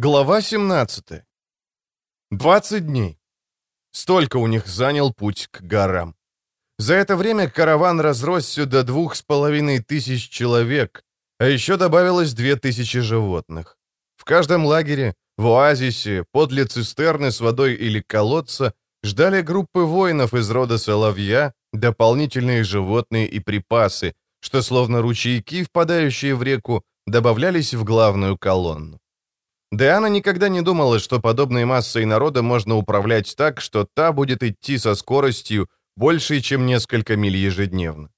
Глава 17. 20 дней. Столько у них занял путь к горам. За это время караван разросся до двух с половиной тысяч человек, а еще добавилось две тысячи животных. В каждом лагере, в оазисе, подле цистерны с водой или колодца ждали группы воинов из рода Соловья, дополнительные животные и припасы, что словно ручейки, впадающие в реку, добавлялись в главную колонну. Диана никогда не думала, что подобной массой народа можно управлять так, что та будет идти со скоростью, большей, чем несколько миль ежедневно.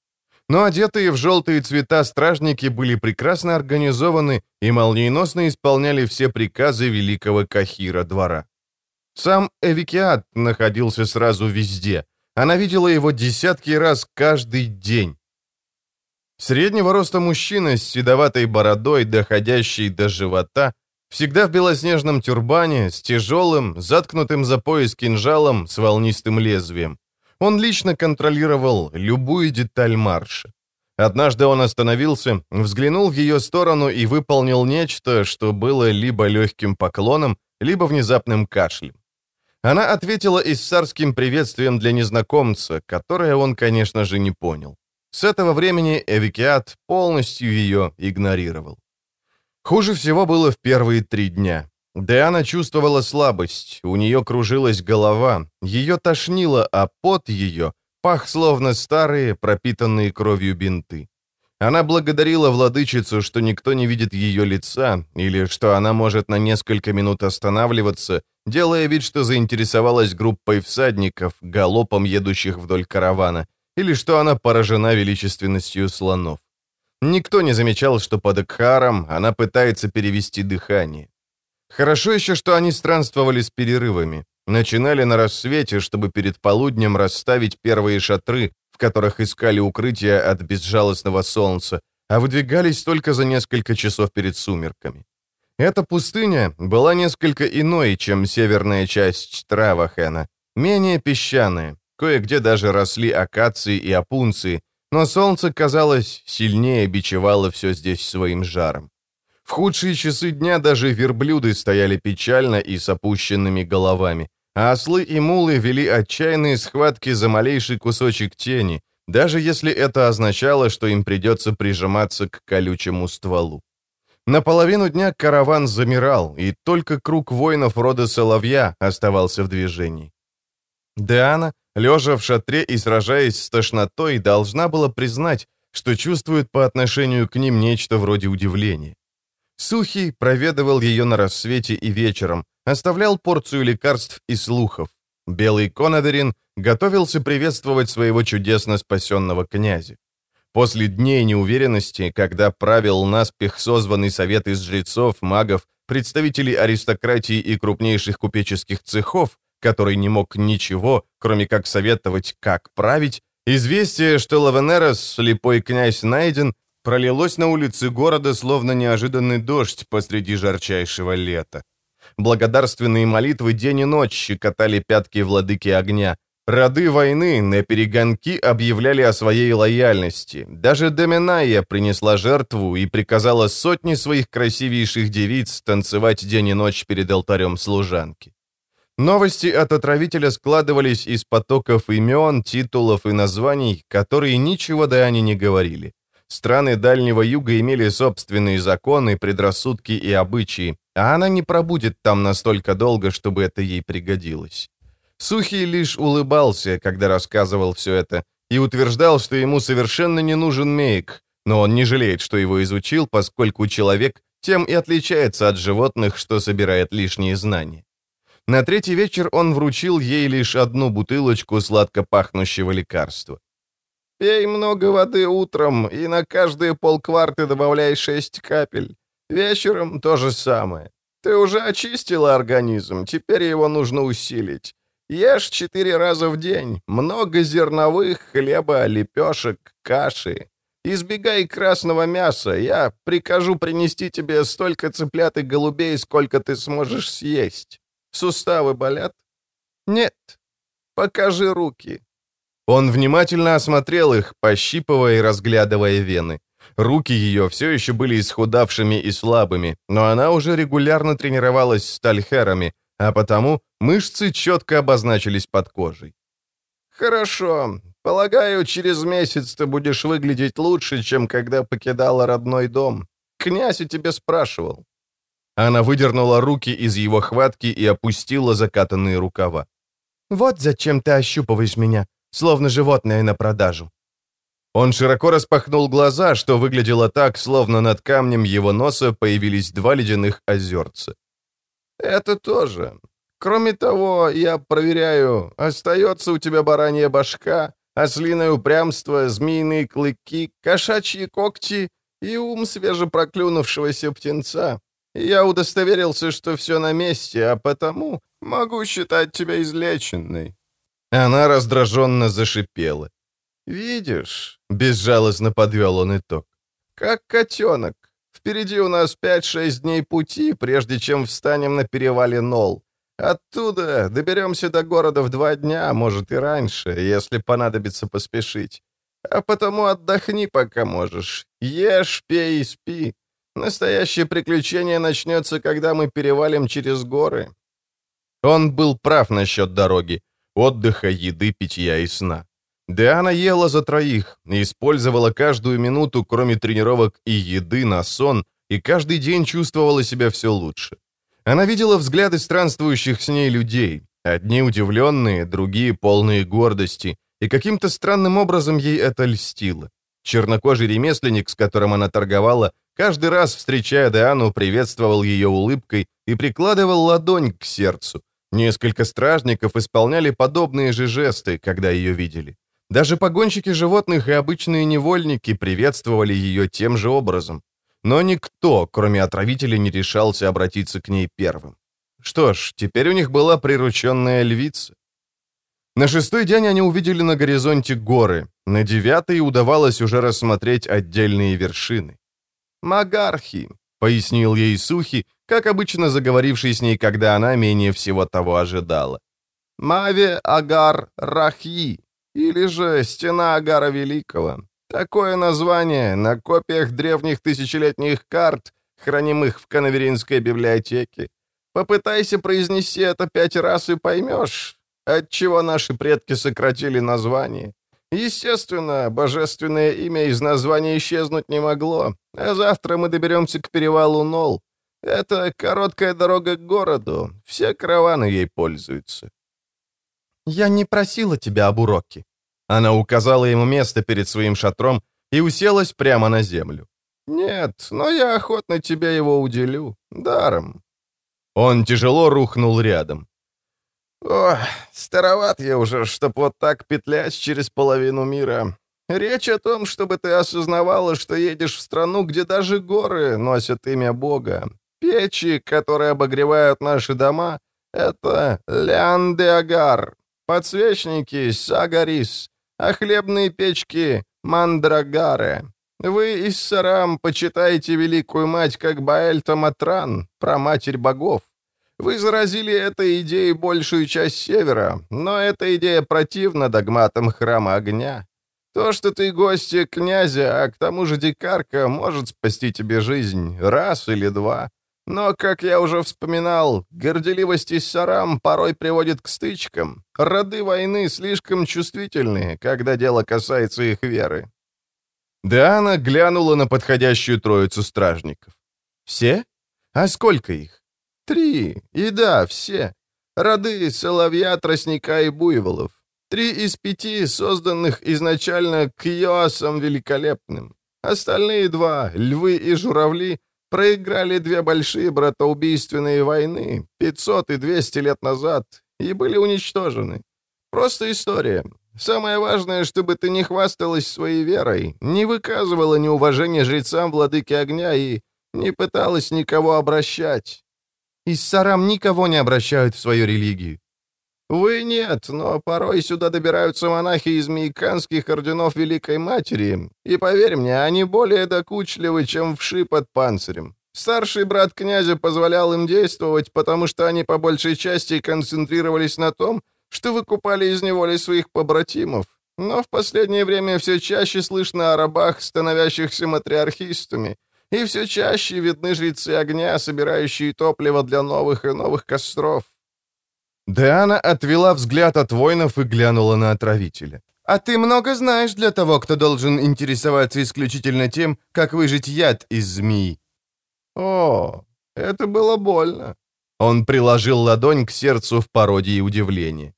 Но одетые в желтые цвета стражники были прекрасно организованы и молниеносно исполняли все приказы великого Кахира двора. Сам Эвикиат находился сразу везде. Она видела его десятки раз каждый день. Среднего роста мужчина с седоватой бородой, доходящей до живота, Всегда в белоснежном тюрбане, с тяжелым, заткнутым за пояс кинжалом с волнистым лезвием. Он лично контролировал любую деталь марша. Однажды он остановился, взглянул в ее сторону и выполнил нечто, что было либо легким поклоном, либо внезапным кашлем. Она ответила иссарским приветствием для незнакомца, которое он, конечно же, не понял. С этого времени Эвикиат полностью ее игнорировал. Хуже всего было в первые три дня. Диана чувствовала слабость, у нее кружилась голова, ее тошнило, а пот ее пах словно старые, пропитанные кровью бинты. Она благодарила владычицу, что никто не видит ее лица, или что она может на несколько минут останавливаться, делая вид, что заинтересовалась группой всадников, галопом едущих вдоль каравана, или что она поражена величественностью слонов. Никто не замечал, что под Экхаром она пытается перевести дыхание. Хорошо еще, что они странствовали с перерывами. Начинали на рассвете, чтобы перед полуднем расставить первые шатры, в которых искали укрытие от безжалостного солнца, а выдвигались только за несколько часов перед сумерками. Эта пустыня была несколько иной, чем северная часть Травахена, менее песчаная, кое-где даже росли акации и опунции, но солнце, казалось, сильнее бичевало все здесь своим жаром. В худшие часы дня даже верблюды стояли печально и с опущенными головами, а ослы и мулы вели отчаянные схватки за малейший кусочек тени, даже если это означало, что им придется прижиматься к колючему стволу. На половину дня караван замирал, и только круг воинов рода Соловья оставался в движении. Диана, лежа в шатре и сражаясь с тошнотой, должна была признать, что чувствует по отношению к ним нечто вроде удивления. Сухий проведывал ее на рассвете и вечером, оставлял порцию лекарств и слухов. Белый Конадерин готовился приветствовать своего чудесно спасенного князя. После дней неуверенности, когда правил наспех созванный совет из жрецов, магов, представителей аристократии и крупнейших купеческих цехов, который не мог ничего, кроме как советовать, как править, известие, что Лавенерос, слепой князь, найден, пролилось на улицы города, словно неожиданный дождь посреди жарчайшего лета. Благодарственные молитвы день и ночь щекотали пятки владыки огня. Роды войны на перегонки объявляли о своей лояльности. Даже Доминая принесла жертву и приказала сотни своих красивейших девиц танцевать день и ночь перед алтарем служанки. Новости от отравителя складывались из потоков имен, титулов и названий, которые ничего да они не говорили. Страны Дальнего Юга имели собственные законы, предрассудки и обычаи, а она не пробудет там настолько долго, чтобы это ей пригодилось. Сухий лишь улыбался, когда рассказывал все это, и утверждал, что ему совершенно не нужен мейк, но он не жалеет, что его изучил, поскольку человек тем и отличается от животных, что собирает лишние знания. На третий вечер он вручил ей лишь одну бутылочку сладко пахнущего лекарства. «Пей много воды утром, и на каждые полкварты добавляй шесть капель. Вечером то же самое. Ты уже очистила организм, теперь его нужно усилить. Ешь четыре раза в день, много зерновых, хлеба, лепешек, каши. Избегай красного мяса, я прикажу принести тебе столько цыплят и голубей, сколько ты сможешь съесть. Суставы болят? Нет. Покажи руки. Он внимательно осмотрел их, пощипывая и разглядывая вены. Руки ее все еще были исхудавшими и слабыми, но она уже регулярно тренировалась с тальхерами, а потому мышцы четко обозначились под кожей. «Хорошо. Полагаю, через месяц ты будешь выглядеть лучше, чем когда покидала родной дом. Князь о тебе спрашивал». Она выдернула руки из его хватки и опустила закатанные рукава. «Вот зачем ты ощупываешь меня, словно животное на продажу». Он широко распахнул глаза, что выглядело так, словно над камнем его носа появились два ледяных озерца. «Это тоже. Кроме того, я проверяю, остается у тебя баранья башка, ослиное упрямство, змеиные клыки, кошачьи когти и ум свежепроклюнувшегося птенца. Я удостоверился, что все на месте, а потому могу считать тебя излеченной». Она раздраженно зашипела. «Видишь?» — безжалостно подвел он итог. «Как котенок. Впереди у нас 5-6 дней пути, прежде чем встанем на перевале Нол. Оттуда доберемся до города в два дня, может и раньше, если понадобится поспешить. А потому отдохни, пока можешь. Ешь, пей и спи. Настоящее приключение начнется, когда мы перевалим через горы». Он был прав насчет дороги, отдыха, еды, питья и сна. Диана ела за троих, использовала каждую минуту, кроме тренировок и еды, на сон, и каждый день чувствовала себя все лучше. Она видела взгляды странствующих с ней людей, одни удивленные, другие полные гордости, и каким-то странным образом ей это льстило. Чернокожий ремесленник, с которым она торговала, каждый раз, встречая Диану, приветствовал ее улыбкой и прикладывал ладонь к сердцу. Несколько стражников исполняли подобные же жесты, когда ее видели. Даже погонщики животных и обычные невольники приветствовали ее тем же образом. Но никто, кроме отравителя, не решался обратиться к ней первым. Что ж, теперь у них была прирученная львица. На шестой день они увидели на горизонте горы, на девятый удавалось уже рассмотреть отдельные вершины. «Магархи», — пояснил ей Сухи, как обычно заговоривший с ней, когда она менее всего того ожидала. «Маве Агар Рахи, или же Стена Агара Великого. Такое название на копиях древних тысячелетних карт, хранимых в Канаверинской библиотеке. Попытайся произнести это пять раз и поймешь, отчего наши предки сократили название. Естественно, божественное имя из названия исчезнуть не могло, а завтра мы доберемся к перевалу Нол. Это короткая дорога к городу, все караваны ей пользуются. «Я не просила тебя об уроке». Она указала ему место перед своим шатром и уселась прямо на землю. «Нет, но я охотно тебе его уделю. Даром». Он тяжело рухнул рядом. «Ох, староват я уже, чтоб вот так петлять через половину мира. Речь о том, чтобы ты осознавала, что едешь в страну, где даже горы носят имя Бога. Печи, которые обогревают наши дома, — это Лян-де-Агар, подсвечники — Сагарис, а хлебные печки — Мандрагаре. Вы из Сарам почитаете Великую Мать как Баэльта Матран, проматерь богов. Вы заразили этой идеей большую часть Севера, но эта идея противна догматам Храма Огня. То, что ты гостья князя, а к тому же дикарка, может спасти тебе жизнь раз или два. Но, как я уже вспоминал, горделивость и сарам порой приводит к стычкам. Роды войны слишком чувствительны, когда дело касается их веры. Диана глянула на подходящую троицу стражников. «Все? А сколько их?» «Три. И да, все. Роды соловья, тростника и буйволов. Три из пяти, созданных изначально Кьоасом Великолепным. Остальные два, львы и журавли, проиграли две большие братоубийственные войны 500 и 200 лет назад и были уничтожены. Просто история. Самое важное, чтобы ты не хвасталась своей верой, не выказывала неуважения жрецам владыки огня и не пыталась никого обращать. Из Сарам никого не обращают в свою религию. Вы нет, но порой сюда добираются монахи из мейканских орденов Великой Матери, и, поверь мне, они более докучливы, чем вши под панцирем. Старший брат князя позволял им действовать, потому что они по большей части концентрировались на том, что выкупали из неволи своих побратимов. но в последнее время все чаще слышно о рабах, становящихся матриархистами, и все чаще видны жрецы огня, собирающие топливо для новых и новых костров. Диана отвела взгляд от воинов и глянула на отравителя. «А ты много знаешь для того, кто должен интересоваться исключительно тем, как выжить яд из змеи». «О, это было больно». Он приложил ладонь к сердцу в пародии удивления.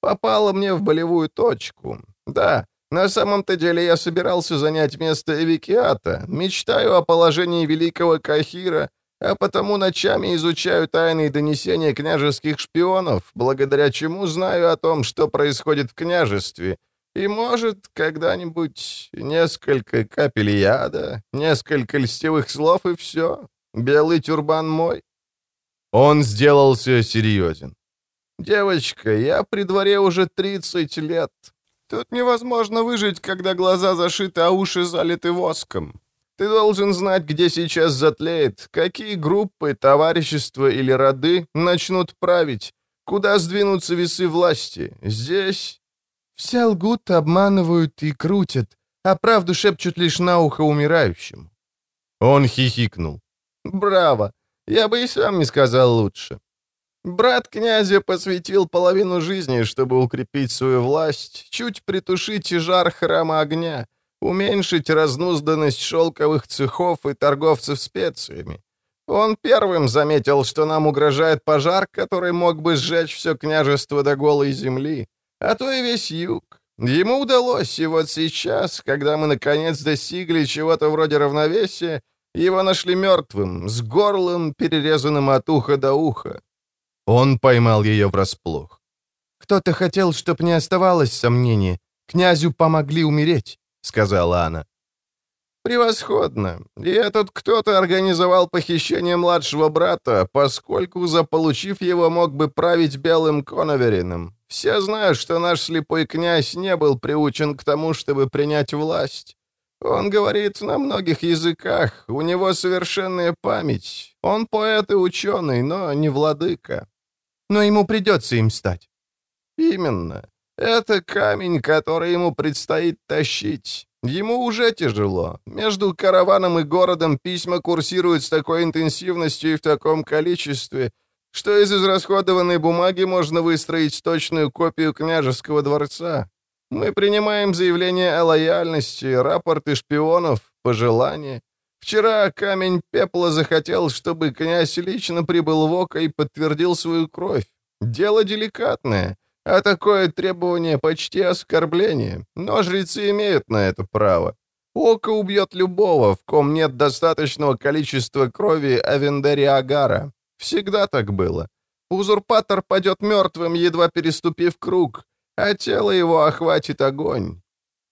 «Попало мне в болевую точку. Да, на самом-то деле я собирался занять место Эвикиата, мечтаю о положении великого Кахира, а потому ночами изучаю тайные донесения княжеских шпионов, благодаря чему знаю о том, что происходит в княжестве, и, может, когда-нибудь несколько капель яда, несколько льстивых слов и все. Белый тюрбан мой. Он сделался серьезен. «Девочка, я при дворе уже 30 лет. Тут невозможно выжить, когда глаза зашиты, а уши залиты воском. Ты должен знать, где сейчас затлеет, какие группы, товарищества или роды начнут править, куда сдвинутся весы власти. Здесь...» «Все лгут, обманывают и крутят, а правду шепчут лишь на ухо умирающему». Он хихикнул. «Браво! Я бы и сам не сказал лучше. Брат князя посвятил половину жизни, чтобы укрепить свою власть, чуть притушить жар храма огня, уменьшить разнузданность шелковых цехов и торговцев специями. Он первым заметил, что нам угрожает пожар, который мог бы сжечь все княжество до голой земли, а то и весь юг. Ему удалось, и вот сейчас, когда мы наконец достигли чего-то вроде равновесия, его нашли мертвым, с горлом, перерезанным от уха до уха. Он поймал ее врасплох. «Кто-то хотел, чтоб не оставалось сомнений. Князю помогли умереть», — сказала она. «Превосходно. И этот кто-то организовал похищение младшего брата, поскольку, заполучив его, мог бы править белым коноверином. Все знают, что наш слепой князь не был приучен к тому, чтобы принять власть. Он говорит на многих языках, у него совершенная память. Он поэт и ученый, но не владыка но ему придется им стать». «Именно. Это камень, который ему предстоит тащить. Ему уже тяжело. Между караваном и городом письма курсируют с такой интенсивностью и в таком количестве, что из израсходованной бумаги можно выстроить точную копию княжеского дворца. Мы принимаем заявления о лояльности, рапорты шпионов, пожелания. Вчера камень пепла захотел, чтобы князь лично прибыл в Око и подтвердил свою кровь. Дело деликатное, а такое требование почти оскорбление, но жрецы имеют на это право. Око убьет любого, в ком нет достаточного количества крови Авендери Агара. Всегда так было. Узурпатор падет мертвым, едва переступив круг, а тело его охватит огонь.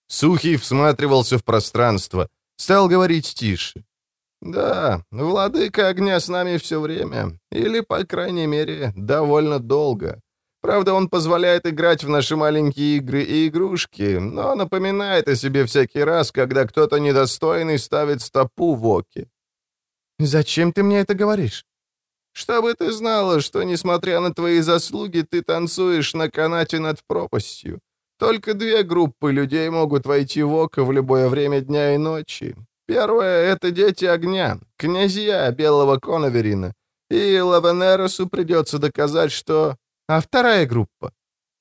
Сухий всматривался в пространство — Стал говорить тише. «Да, владыка огня с нами все время. Или, по крайней мере, довольно долго. Правда, он позволяет играть в наши маленькие игры и игрушки, но напоминает о себе всякий раз, когда кто-то недостойный ставит стопу в оке». «Зачем ты мне это говоришь?» «Чтобы ты знала, что, несмотря на твои заслуги, ты танцуешь на канате над пропастью. Только две группы людей могут войти в око в любое время дня и ночи. Первая — это дети огня, князья белого коноверина. И Лавенеросу придется доказать, что... А вторая группа?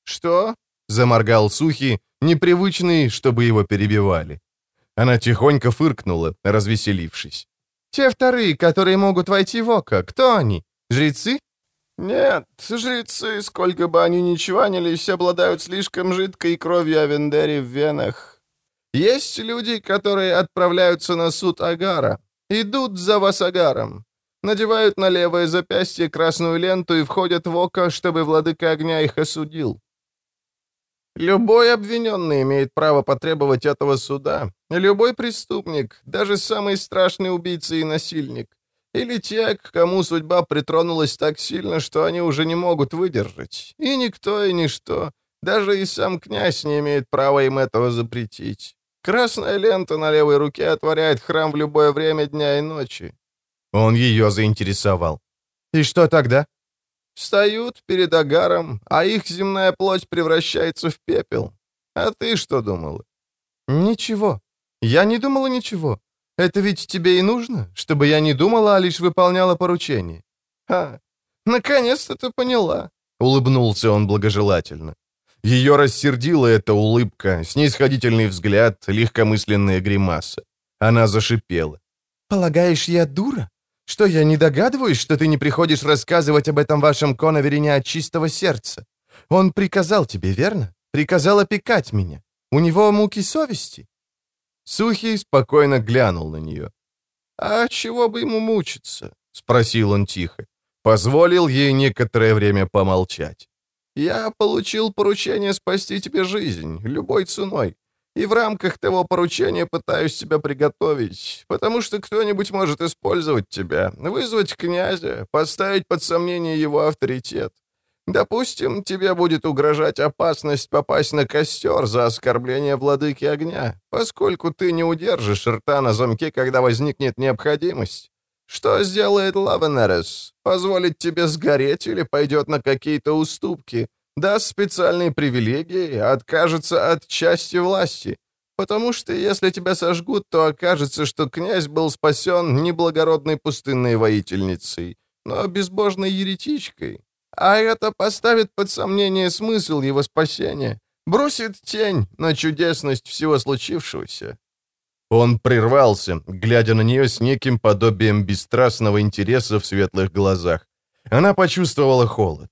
Что? Заморгал Сухи, непривычный, чтобы его перебивали. Она тихонько фыркнула, развеселившись. «Те вторые, которые могут войти в око, кто они? Жрецы? «Нет, жрецы, сколько бы они ни чванились, обладают слишком жидкой кровью Авендери в венах. Есть люди, которые отправляются на суд Агара, идут за вас Агаром, надевают на левое запястье красную ленту и входят в око, чтобы владыка огня их осудил. Любой обвиненный имеет право потребовать этого суда. Любой преступник, даже самый страшный убийца и насильник. Или те, к кому судьба притронулась так сильно, что они уже не могут выдержать. И никто, и ничто, даже и сам князь не имеет права им этого запретить. Красная лента на левой руке отворяет храм в любое время дня и ночи. Он ее заинтересовал. И что тогда? Встают перед агаром, а их земная плоть превращается в пепел. А ты что думала?» «Ничего. Я не думала ничего. Это ведь тебе и нужно, чтобы я не думала, а лишь выполняла поручение». «Ха, наконец-то ты поняла», — улыбнулся он благожелательно. Ее рассердила эта улыбка, снисходительный взгляд, легкомысленная гримаса. Она зашипела. «Полагаешь, я дура? Что, я не догадываюсь, что ты не приходишь рассказывать об этом вашем коновере от чистого сердца? Он приказал тебе, верно? Приказал опекать меня. У него муки совести?» Сухий спокойно глянул на нее. «А чего бы ему мучиться?» — спросил он тихо. Позволил ей некоторое время помолчать. «Я получил поручение спасти тебе жизнь, любой ценой. И в рамках того поручения пытаюсь тебя приготовить, потому что кто-нибудь может использовать тебя, вызвать князя, поставить под сомнение его авторитет. Допустим, тебе будет угрожать опасность попасть на костер за оскорбление владыки огня, поскольку ты не удержишь рта на замке, когда возникнет необходимость. Что сделает Лавенерес? Позволит тебе сгореть или пойдет на какие-то уступки? Даст специальные привилегии, откажется от части власти? Потому что если тебя сожгут, то окажется, что князь был спасен не благородной пустынной воительницей, но безбожной еретичкой. А это поставит под сомнение смысл его спасения, бросит тень на чудесность всего случившегося. Он прервался, глядя на нее с неким подобием бесстрастного интереса в светлых глазах. Она почувствовала холод.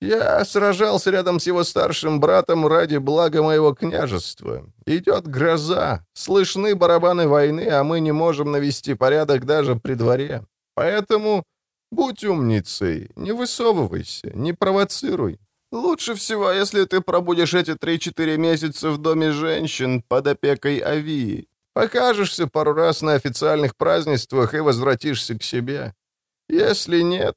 «Я сражался рядом с его старшим братом ради блага моего княжества. Идет гроза, слышны барабаны войны, а мы не можем навести порядок даже при дворе. Поэтому Будь умницей, не высовывайся, не провоцируй. Лучше всего, если ты пробудешь эти 3-4 месяца в доме женщин под опекой Авии. Покажешься пару раз на официальных празднествах и возвратишься к себе. Если нет...»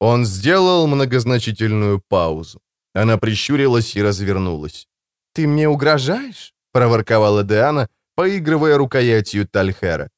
Он сделал многозначительную паузу. Она прищурилась и развернулась. «Ты мне угрожаешь?» — проворковала Диана, поигрывая рукоятью Тальхера.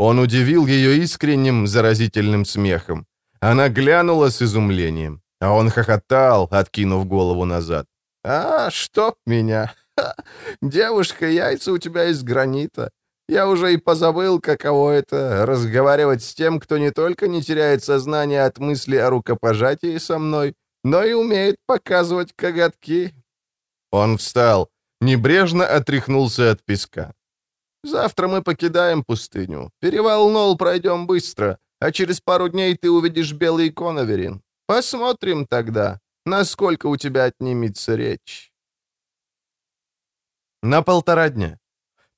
Он удивил ее искренним, заразительным смехом. Она глянула с изумлением, а он хохотал, откинув голову назад. «А, чтоб меня! Ха, девушка, яйца у тебя из гранита. Я уже и позабыл, каково это — разговаривать с тем, кто не только не теряет сознание от мысли о рукопожатии со мной, но и умеет показывать коготки». Он встал, небрежно отряхнулся от песка. Завтра мы покидаем пустыню. Перевал Нол пройдем быстро, а через пару дней ты увидишь белый коноверин. Посмотрим тогда, насколько у тебя отнимется речь. На полтора дня.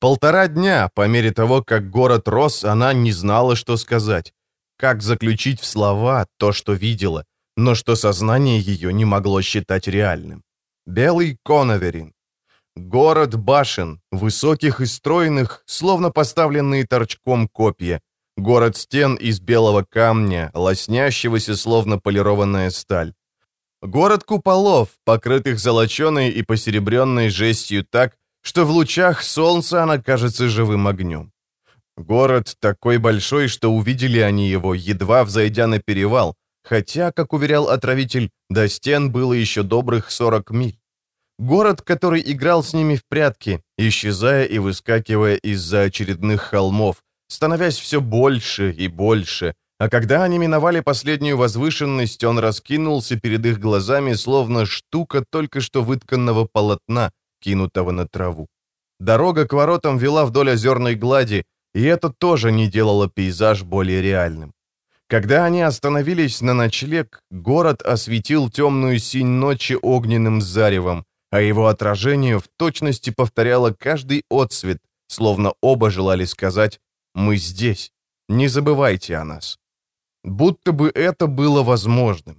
Полтора дня, по мере того, как город рос, она не знала, что сказать. Как заключить в слова то, что видела, но что сознание ее не могло считать реальным. Белый коноверин. Город башен, высоких и стройных, словно поставленные торчком копья. Город стен из белого камня, лоснящегося, словно полированная сталь. Город куполов, покрытых золоченой и посеребренной жестью так, что в лучах солнца она кажется живым огнем. Город такой большой, что увидели они его, едва взойдя на перевал, хотя, как уверял отравитель, до стен было еще добрых 40 миль. Город, который играл с ними в прятки, исчезая и выскакивая из-за очередных холмов, становясь все больше и больше, а когда они миновали последнюю возвышенность, он раскинулся перед их глазами, словно штука только что вытканного полотна, кинутого на траву. Дорога к воротам вела вдоль озерной глади, и это тоже не делало пейзаж более реальным. Когда они остановились на ночлег, город осветил темную синь ночи огненным заревом, а его отражение в точности повторяло каждый отсвет, словно оба желали сказать «Мы здесь, не забывайте о нас». Будто бы это было возможным.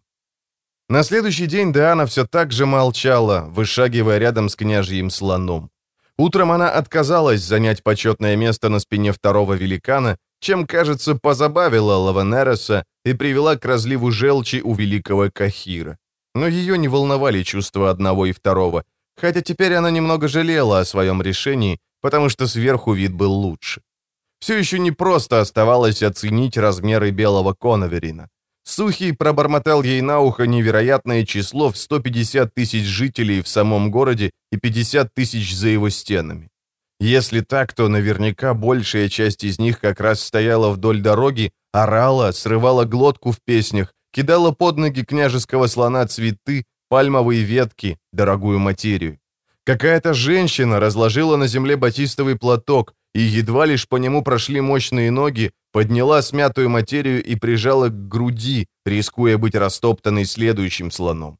На следующий день Диана все так же молчала, вышагивая рядом с княжьим слоном. Утром она отказалась занять почетное место на спине второго великана, чем, кажется, позабавила Лаванереса и привела к разливу желчи у великого Кахира но ее не волновали чувства одного и второго, хотя теперь она немного жалела о своем решении, потому что сверху вид был лучше. Все еще не просто оставалось оценить размеры белого коноверина. Сухий пробормотал ей на ухо невероятное число в 150 тысяч жителей в самом городе и 50 тысяч за его стенами. Если так, то наверняка большая часть из них как раз стояла вдоль дороги, орала, срывала глотку в песнях, кидала под ноги княжеского слона цветы, пальмовые ветки, дорогую материю. Какая-то женщина разложила на земле батистовый платок, и едва лишь по нему прошли мощные ноги, подняла смятую материю и прижала к груди, рискуя быть растоптанной следующим слоном.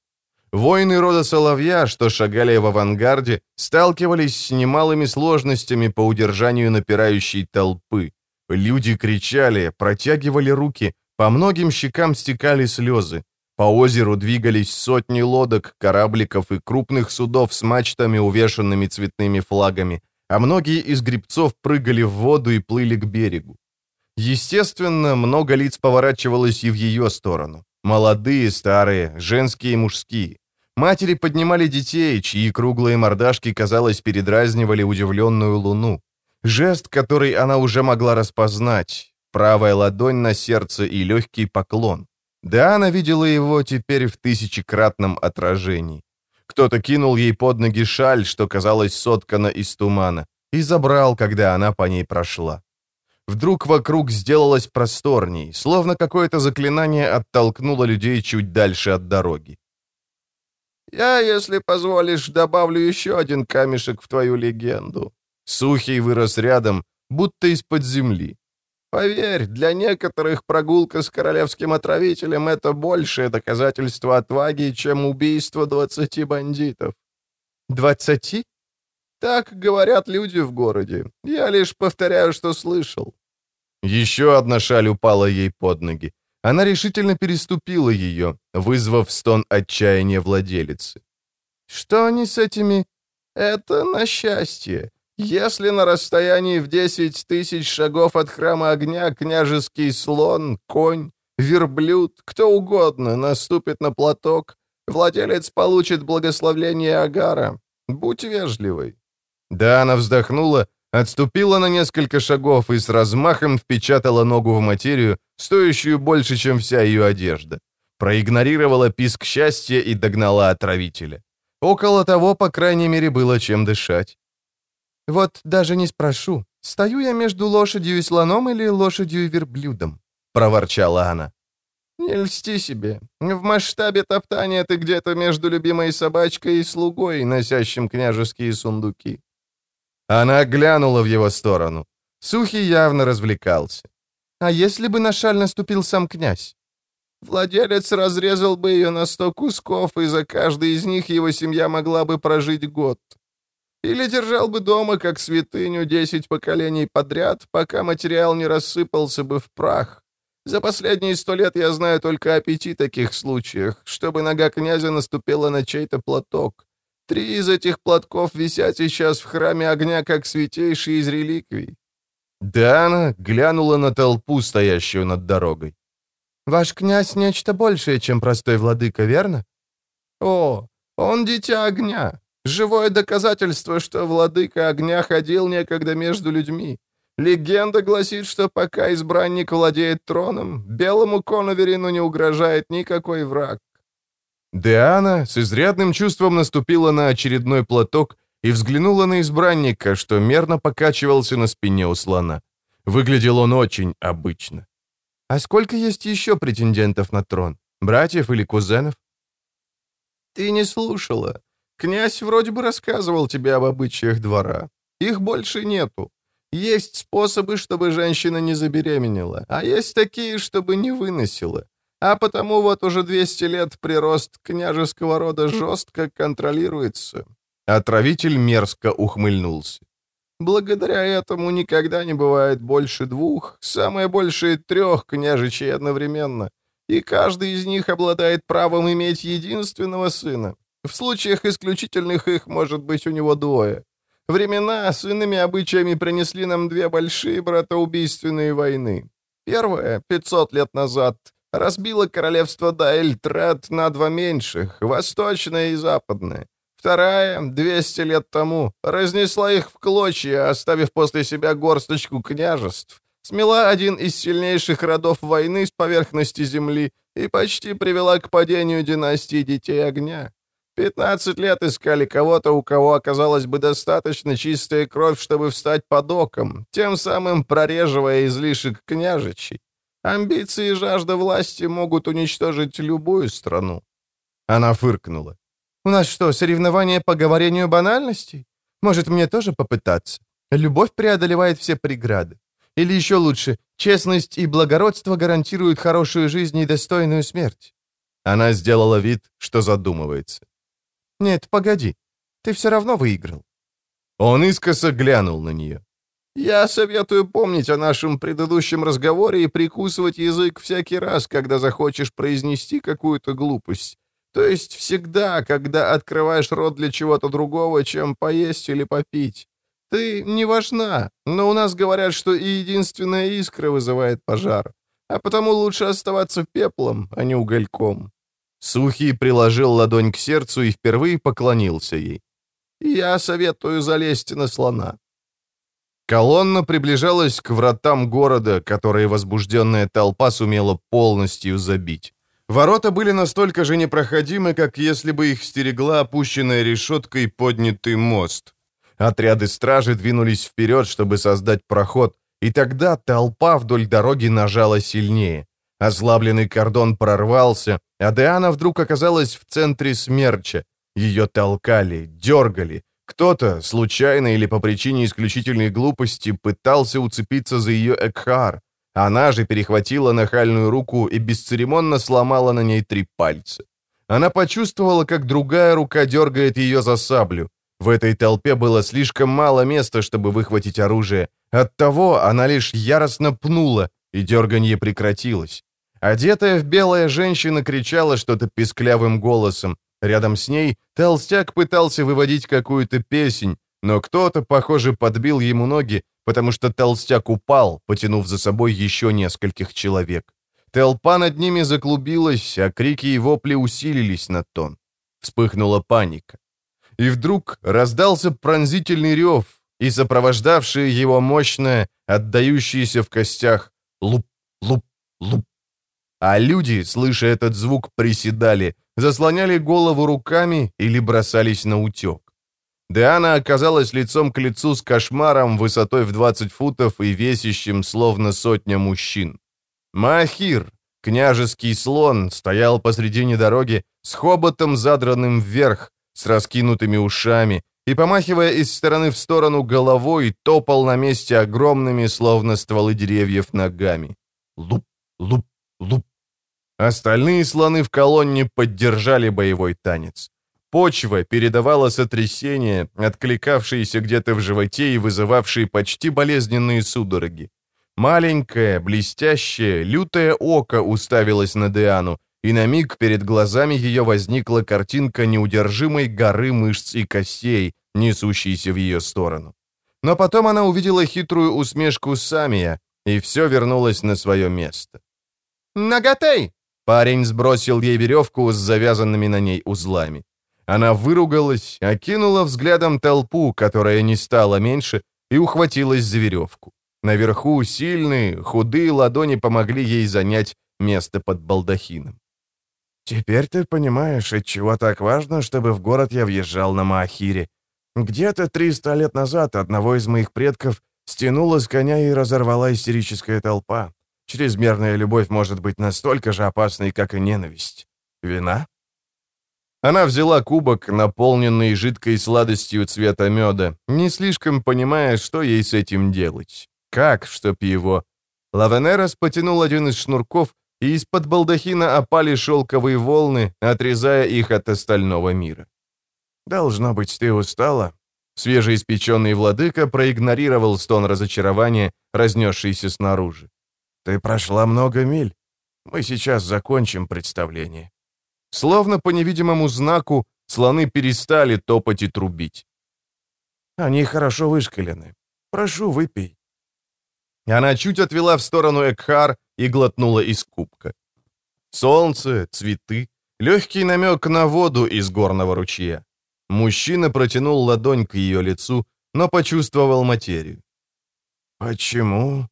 Воины рода Соловья, что шагали в авангарде, сталкивались с немалыми сложностями по удержанию напирающей толпы. Люди кричали, протягивали руки, по многим щекам стекали слезы. По озеру двигались сотни лодок, корабликов и крупных судов с мачтами, увешанными цветными флагами, а многие из грибцов прыгали в воду и плыли к берегу. Естественно, много лиц поворачивалось и в ее сторону. Молодые, старые, женские и мужские. Матери поднимали детей, чьи круглые мордашки, казалось, передразнивали удивленную луну. Жест, который она уже могла распознать. Правая ладонь на сердце и легкий поклон. Да, она видела его теперь в тысячекратном отражении. Кто-то кинул ей под ноги шаль, что казалось соткана из тумана, и забрал, когда она по ней прошла. Вдруг вокруг сделалось просторней, словно какое-то заклинание оттолкнуло людей чуть дальше от дороги. Я, если позволишь, добавлю еще один камешек в твою легенду». Сухий вырос рядом, будто из-под земли. «Поверь, для некоторых прогулка с королевским отравителем — это большее доказательство отваги, чем убийство двадцати бандитов». «Двадцати?» «Так говорят люди в городе. Я лишь повторяю, что слышал». Еще одна шаль упала ей под ноги. Она решительно переступила ее, вызвав стон отчаяния владелицы. «Что они с этими...» «Это на счастье. Если на расстоянии в десять тысяч шагов от храма огня княжеский слон, конь, верблюд, кто угодно наступит на платок, владелец получит благословление Агара. Будь вежливой». Да, она вздохнула, отступила на несколько шагов и с размахом впечатала ногу в материю, стоящую больше, чем вся ее одежда. Проигнорировала писк счастья и догнала отравителя. Около того, по крайней мере, было чем дышать. «Вот даже не спрошу, стою я между лошадью и слоном или лошадью и верблюдом?» — проворчала она. «Не льсти себе. В масштабе топтания ты где-то между любимой собачкой и слугой, носящим княжеские сундуки». Она глянула в его сторону. Сухий явно развлекался. А если бы на шаль наступил сам князь? Владелец разрезал бы ее на сто кусков, и за каждый из них его семья могла бы прожить год. Или держал бы дома, как святыню, десять поколений подряд, пока материал не рассыпался бы в прах. За последние сто лет я знаю только о пяти таких случаях, чтобы нога князя наступила на чей-то платок. Три из этих платков висят сейчас в храме огня, как святейшие из реликвий. Диана глянула на толпу, стоящую над дорогой. «Ваш князь нечто большее, чем простой владыка, верно?» «О, он дитя огня. Живое доказательство, что владыка огня ходил некогда между людьми. Легенда гласит, что пока избранник владеет троном, белому коноверину не угрожает никакой враг. Диана с изрядным чувством наступила на очередной платок и взглянула на избранника, что мерно покачивался на спине у слона. Выглядел он очень обычно. «А сколько есть еще претендентов на трон? Братьев или кузенов?» «Ты не слушала. Князь вроде бы рассказывал тебе об обычаях двора. Их больше нету. Есть способы, чтобы женщина не забеременела, а есть такие, чтобы не выносила. А потому вот уже 200 лет прирост княжеского рода жестко контролируется. Отравитель мерзко ухмыльнулся. Благодаря этому никогда не бывает больше двух, самое большее трех княжичей одновременно, и каждый из них обладает правом иметь единственного сына. В случаях исключительных их может быть у него двое. Времена с иными обычаями принесли нам две большие братоубийственные войны. Первая, 500 лет назад, разбила королевство Даэльтред на два меньших, восточное и западное. Вторая, 200 лет тому, разнесла их в клочья, оставив после себя горсточку княжеств, смела один из сильнейших родов войны с поверхности Земли и почти привела к падению династии Детей Огня. Пятнадцать лет искали кого-то, у кого оказалась бы достаточно чистая кровь, чтобы встать под оком, тем самым прореживая излишек княжичей. Амбиции и жажда власти могут уничтожить любую страну. Она фыркнула. «У нас что, соревнование по говорению банальностей? Может, мне тоже попытаться? Любовь преодолевает все преграды. Или еще лучше, честность и благородство гарантируют хорошую жизнь и достойную смерть». Она сделала вид, что задумывается. «Нет, погоди. Ты все равно выиграл». Он искоса глянул на нее. «Я советую помнить о нашем предыдущем разговоре и прикусывать язык всякий раз, когда захочешь произнести какую-то глупость. То есть всегда, когда открываешь рот для чего-то другого, чем поесть или попить. Ты не важна, но у нас говорят, что и единственная искра вызывает пожар. А потому лучше оставаться пеплом, а не угольком. Сухий приложил ладонь к сердцу и впервые поклонился ей. «Я советую залезть на слона». Колонна приближалась к вратам города, которые возбужденная толпа сумела полностью забить. Ворота были настолько же непроходимы, как если бы их стерегла опущенная решеткой поднятый мост. Отряды стражи двинулись вперед, чтобы создать проход, и тогда толпа вдоль дороги нажала сильнее. Озлабленный кордон прорвался, а Диана вдруг оказалась в центре смерча. Ее толкали, дергали. Кто-то, случайно или по причине исключительной глупости, пытался уцепиться за ее Экхар. Она же перехватила нахальную руку и бесцеремонно сломала на ней три пальца. Она почувствовала, как другая рука дергает ее за саблю. В этой толпе было слишком мало места, чтобы выхватить оружие. Оттого она лишь яростно пнула, и дерганье прекратилось. Одетая в белое женщина кричала что-то писклявым голосом. Рядом с ней толстяк пытался выводить какую-то песнь, но кто-то, похоже, подбил ему ноги, потому что толстяк упал, потянув за собой еще нескольких человек. Толпа над ними заклубилась, а крики и вопли усилились на тон. Вспыхнула паника. И вдруг раздался пронзительный рев, и сопровождавшее его мощное, отдающееся в костях луп-луп-луп а люди, слыша этот звук, приседали, заслоняли голову руками или бросались на утек. Диана оказалась лицом к лицу с кошмаром высотой в 20 футов и весящим словно сотня мужчин. Маахир, княжеский слон, стоял посредине дороги с хоботом задранным вверх, с раскинутыми ушами, и, помахивая из стороны в сторону головой, топал на месте огромными, словно стволы деревьев, ногами. Луп, луп, луп. Остальные слоны в колонне поддержали боевой танец. Почва передавала сотрясения, откликавшиеся где-то в животе и вызывавшие почти болезненные судороги. Маленькое, блестящее, лютое око уставилось на Диану, и на миг перед глазами ее возникла картинка неудержимой горы мышц и костей, несущейся в ее сторону. Но потом она увидела хитрую усмешку Самия, и все вернулось на свое место. «Наготей!» Парень сбросил ей веревку с завязанными на ней узлами. Она выругалась, окинула взглядом толпу, которая не стала меньше, и ухватилась за веревку. Наверху сильные, худые ладони помогли ей занять место под балдахином. «Теперь ты понимаешь, отчего так важно, чтобы в город я въезжал на Маахире. Где-то 300 лет назад одного из моих предков стянула с коня и разорвала истерическая толпа. Чрезмерная любовь может быть настолько же опасной, как и ненависть. Вина? Она взяла кубок, наполненный жидкой сладостью цвета меда, не слишком понимая, что ей с этим делать. Как, чтоб его... Лавенерос потянул один из шнурков, и из-под балдахина опали шелковые волны, отрезая их от остального мира. «Должно быть, ты устала?» Свежеиспеченный владыка проигнорировал стон разочарования, разнесшийся снаружи. Ты прошла много миль. Мы сейчас закончим представление». Словно по невидимому знаку, слоны перестали топать и трубить. «Они хорошо вышкалены. Прошу, выпей». Она чуть отвела в сторону Экхар и глотнула из кубка. Солнце, цветы, легкий намек на воду из горного ручья. Мужчина протянул ладонь к ее лицу, но почувствовал материю. «Почему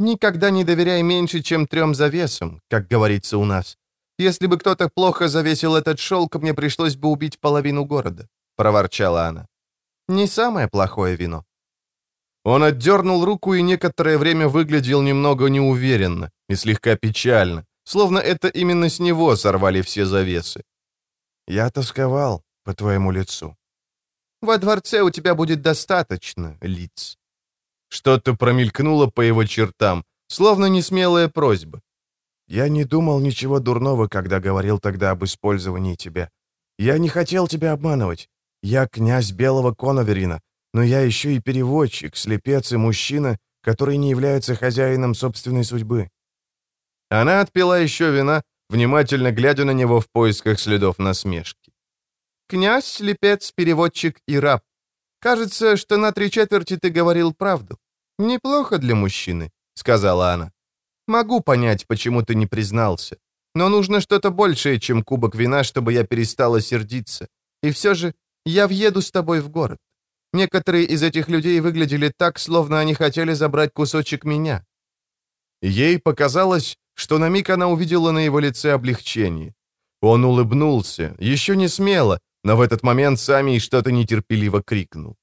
Никогда не доверяй меньше, чем трем завесам, как говорится у нас. Если бы кто-то плохо завесил этот шелк, мне пришлось бы убить половину города», — проворчала она. «Не самое плохое вино». Он отдернул руку и некоторое время выглядел немного неуверенно и слегка печально, словно это именно с него сорвали все завесы. «Я тосковал по твоему лицу». «Во дворце у тебя будет достаточно лиц». Что-то промелькнуло по его чертам, словно несмелая просьба. «Я не думал ничего дурного, когда говорил тогда об использовании тебя. Я не хотел тебя обманывать. Я князь Белого Коноверина, но я еще и переводчик, слепец и мужчина, который не является хозяином собственной судьбы». Она отпила еще вина, внимательно глядя на него в поисках следов насмешки. «Князь, слепец, переводчик и раб. Кажется, что на три четверти ты говорил правду. Неплохо для мужчины», — сказала она. «Могу понять, почему ты не признался. Но нужно что-то большее, чем кубок вина, чтобы я перестала сердиться. И все же я въеду с тобой в город. Некоторые из этих людей выглядели так, словно они хотели забрать кусочек меня». Ей показалось, что на миг она увидела на его лице облегчение. Он улыбнулся, еще не смело, но в этот момент Сами что-то нетерпеливо крикнул.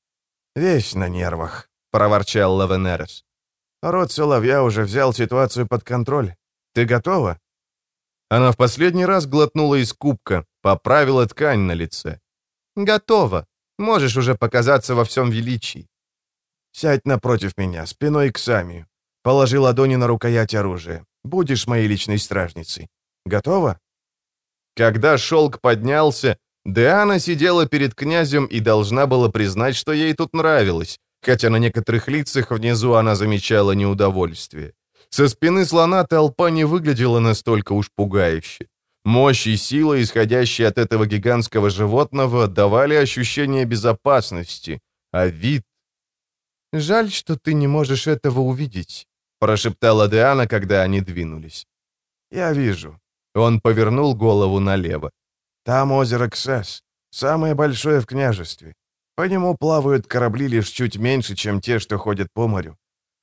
«Весь на нервах», — проворчал Лавенерес. «Род Соловья уже взял ситуацию под контроль. Ты готова?» Она в последний раз глотнула из кубка, поправила ткань на лице. «Готово. Можешь уже показаться во всем величии». «Сядь напротив меня, спиной к Самию. Положи ладони на рукоять оружия. Будешь моей личной стражницей. Готова?» Когда шелк поднялся, Диана сидела перед князем и должна была признать, что ей тут нравилось, хотя на некоторых лицах внизу она замечала неудовольствие. Со спины слона толпа не выглядела настолько уж пугающе. Мощь и сила, исходящие от этого гигантского животного, давали ощущение безопасности, а вид... «Жаль, что ты не можешь этого увидеть», — прошептала Диана, когда они двинулись. «Я вижу». Он повернул голову налево. «Там озеро Ксес, самое большое в княжестве. По нему плавают корабли лишь чуть меньше, чем те, что ходят по морю.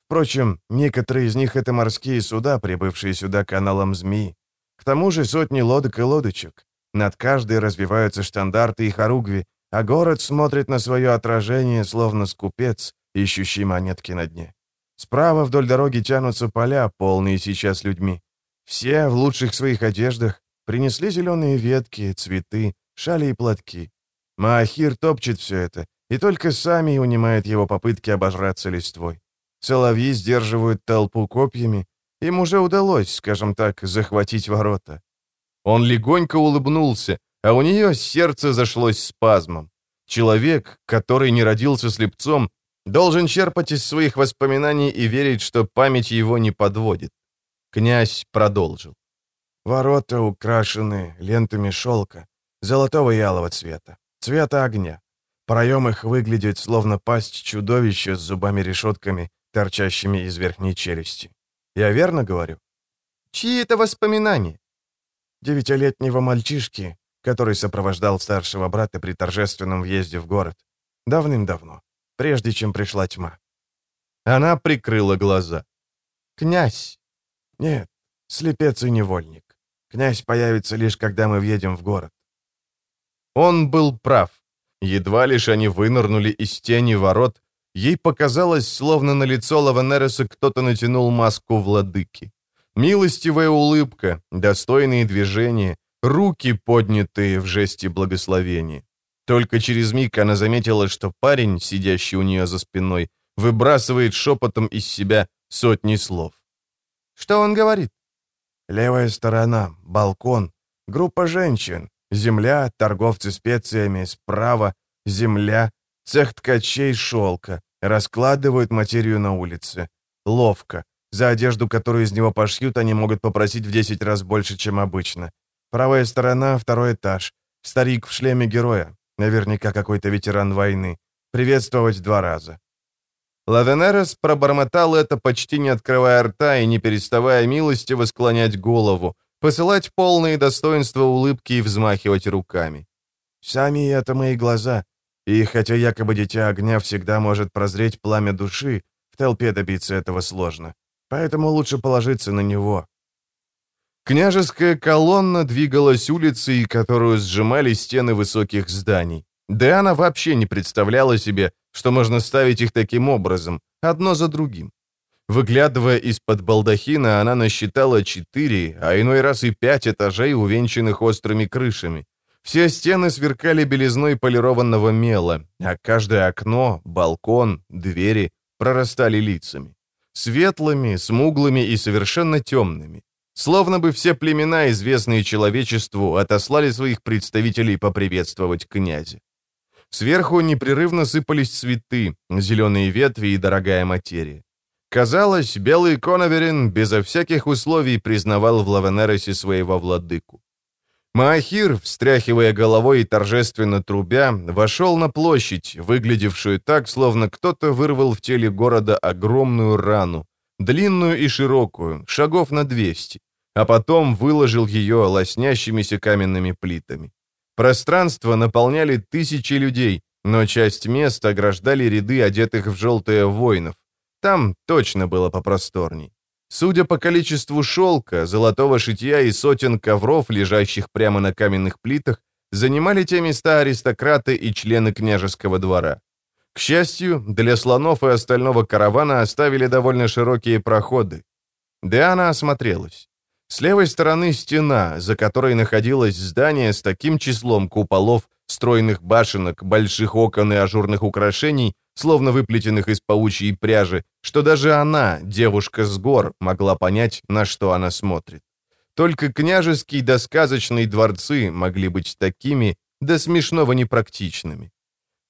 Впрочем, некоторые из них — это морские суда, прибывшие сюда каналом змеи. К тому же сотни лодок и лодочек. Над каждой развиваются штандарты и хоругви, а город смотрит на свое отражение, словно скупец, ищущий монетки на дне. Справа вдоль дороги тянутся поля, полные сейчас людьми. Все в лучших своих одеждах принесли зеленые ветки, цветы, шали и платки. Маахир топчет все это, и только сами унимает его попытки обожраться листвой. Соловьи сдерживают толпу копьями. Им уже удалось, скажем так, захватить ворота. Он легонько улыбнулся, а у нее сердце зашлось спазмом. Человек, который не родился слепцом, Должен черпать из своих воспоминаний и верить, что память его не подводит. Князь продолжил. Ворота украшены лентами шелка, золотого и алого цвета, цвета огня. Проем их выглядит словно пасть чудовища с зубами-решетками, торчащими из верхней челюсти. Я верно говорю? Чьи это воспоминания? Девятилетнего мальчишки, который сопровождал старшего брата при торжественном въезде в город. Давным-давно прежде чем пришла тьма. Она прикрыла глаза. «Князь!» «Нет, слепец и невольник. Князь появится лишь, когда мы въедем в город». Он был прав. Едва лишь они вынырнули из тени ворот, ей показалось, словно на лицо Лавенереса кто-то натянул маску владыки. Милостивая улыбка, достойные движения, руки, поднятые в жесте благословения. Только через миг она заметила, что парень, сидящий у нее за спиной, выбрасывает шепотом из себя сотни слов. «Что он говорит?» «Левая сторона, балкон, группа женщин, земля, торговцы специями, справа, земля, цех ткачей шелка, раскладывают материю на улице. Ловко. За одежду, которую из него пошьют, они могут попросить в 10 раз больше, чем обычно. Правая сторона, второй этаж. Старик в шлеме героя. Наверняка какой-то ветеран войны. Приветствовать два раза. Лавенерес пробормотал это, почти не открывая рта и не переставая милостиво склонять голову, посылать полные достоинства улыбки и взмахивать руками. «Сами это мои глаза, и хотя якобы дитя огня всегда может прозреть пламя души, в толпе добиться этого сложно. поэтому лучше положиться на него». Княжеская колонна двигалась улицей, которую сжимали стены высоких зданий. Диана вообще не представляла себе, что можно ставить их таким образом, одно за другим. Выглядывая из-под балдахина, она насчитала четыре, а иной раз и пять этажей, увенчанных острыми крышами. Все стены сверкали белизной полированного мела, а каждое окно, балкон, двери прорастали лицами. Светлыми, смуглыми и совершенно темными. Словно бы все племена, известные человечеству, отослали своих представителей поприветствовать князя. Сверху непрерывно сыпались цветы, зеленые ветви и дорогая материя. Казалось, белый Коноверин безо всяких условий признавал в Лавенеросе своего владыку. Маахир, встряхивая головой и торжественно трубя, вошел на площадь, выглядевшую так, словно кто-то вырвал в теле города огромную рану, длинную и широкую, шагов на 200, а потом выложил ее лоснящимися каменными плитами. Пространство наполняли тысячи людей, но часть мест ограждали ряды одетых в желтое воинов. Там точно было попросторней. Судя по количеству шелка, золотого шитья и сотен ковров, лежащих прямо на каменных плитах, занимали те места аристократы и члены княжеского двора. К счастью, для слонов и остального каравана оставили довольно широкие проходы. Диана осмотрелась. С левой стороны стена, за которой находилось здание с таким числом куполов, стройных башенок, больших окон и ажурных украшений, словно выплетенных из паучьей пряжи, что даже она, девушка с гор, могла понять, на что она смотрит. Только княжеские да сказочные дворцы могли быть такими, до смешного непрактичными.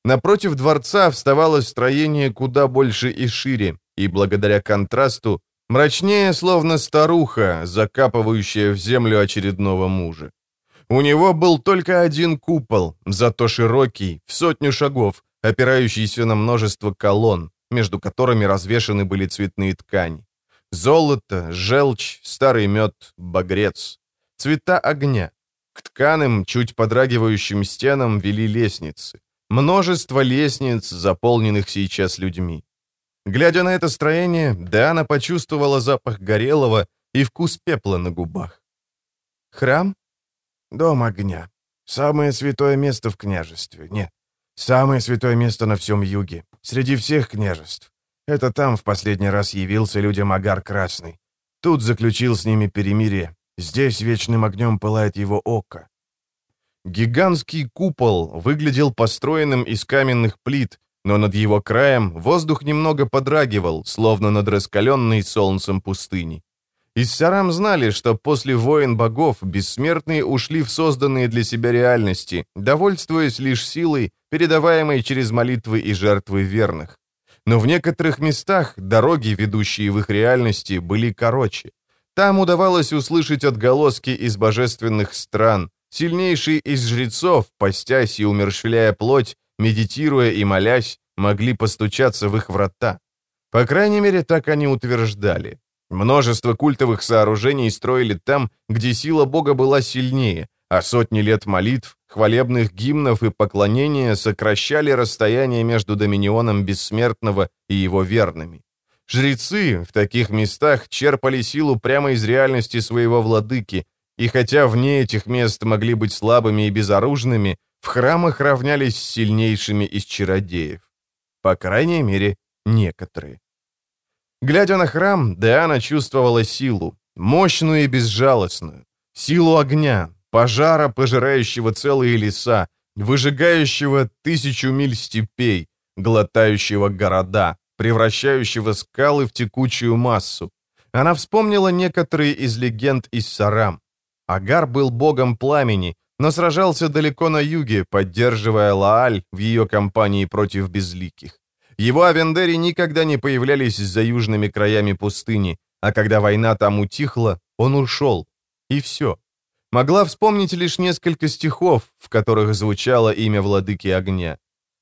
Напротив дворца вставало строение куда больше и шире, и благодаря контрасту Мрачнее, словно старуха, закапывающая в землю очередного мужа. У него был только один купол, зато широкий, в сотню шагов, опирающийся на множество колонн, между которыми развешаны были цветные ткани. Золото, желчь, старый мед, багрец. Цвета огня. К тканым, чуть подрагивающим стенам вели лестницы. Множество лестниц, заполненных сейчас людьми. Глядя на это строение, Диана почувствовала запах горелого и вкус пепла на губах. «Храм? Дом огня. Самое святое место в княжестве. Нет, самое святое место на всем юге, среди всех княжеств. Это там в последний раз явился людям Агар Красный. Тут заключил с ними перемирие. Здесь вечным огнем пылает его око. Гигантский купол выглядел построенным из каменных плит, но над его краем воздух немного подрагивал, словно над раскаленной солнцем пустыни. Иссарам знали, что после войн богов бессмертные ушли в созданные для себя реальности, довольствуясь лишь силой, передаваемой через молитвы и жертвы верных. Но в некоторых местах дороги, ведущие в их реальности, были короче. Там удавалось услышать отголоски из божественных стран, сильнейшие из жрецов, постясь и умерщвляя плоть, медитируя и молясь, могли постучаться в их врата. По крайней мере, так они утверждали. Множество культовых сооружений строили там, где сила Бога была сильнее, а сотни лет молитв, хвалебных гимнов и поклонения сокращали расстояние между доминионом бессмертного и его верными. Жрецы в таких местах черпали силу прямо из реальности своего владыки, и хотя вне этих мест могли быть слабыми и безоружными, в храмах равнялись сильнейшими из чародеев. По крайней мере, некоторые. Глядя на храм, Диана чувствовала силу, мощную и безжалостную. Силу огня, пожара, пожирающего целые леса, выжигающего тысячу миль степей, глотающего города, превращающего скалы в текучую массу. Она вспомнила некоторые из легенд из Сарам. Агар был богом пламени, но сражался далеко на юге, поддерживая Лааль в ее кампании против безликих. Его Авендери никогда не появлялись за южными краями пустыни, а когда война там утихла, он ушел. И все. Могла вспомнить лишь несколько стихов, в которых звучало имя владыки огня.